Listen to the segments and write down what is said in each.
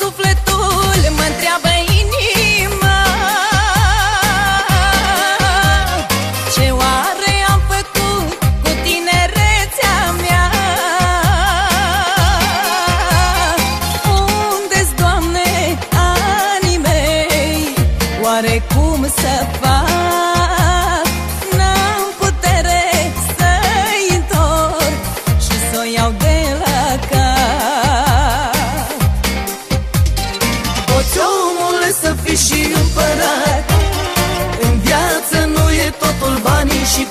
sufletul mă întreabă să fac. N-am putere să-i întorc Și să iau de la cap. Poți omule să fii și împărat. În viață nu e totul banii și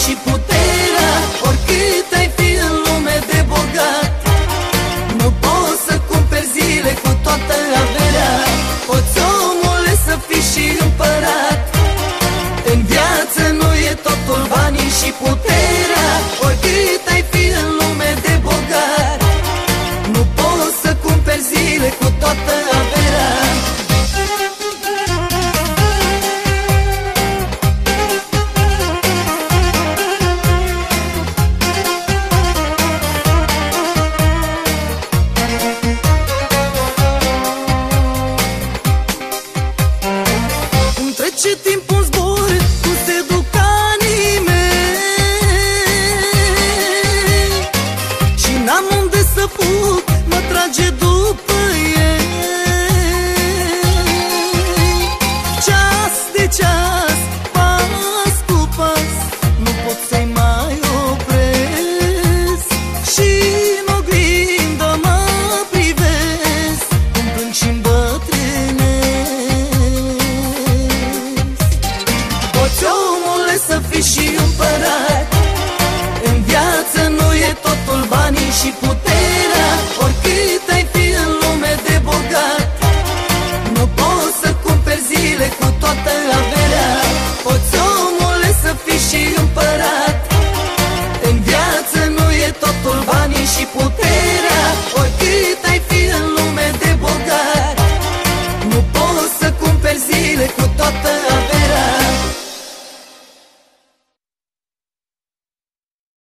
și putere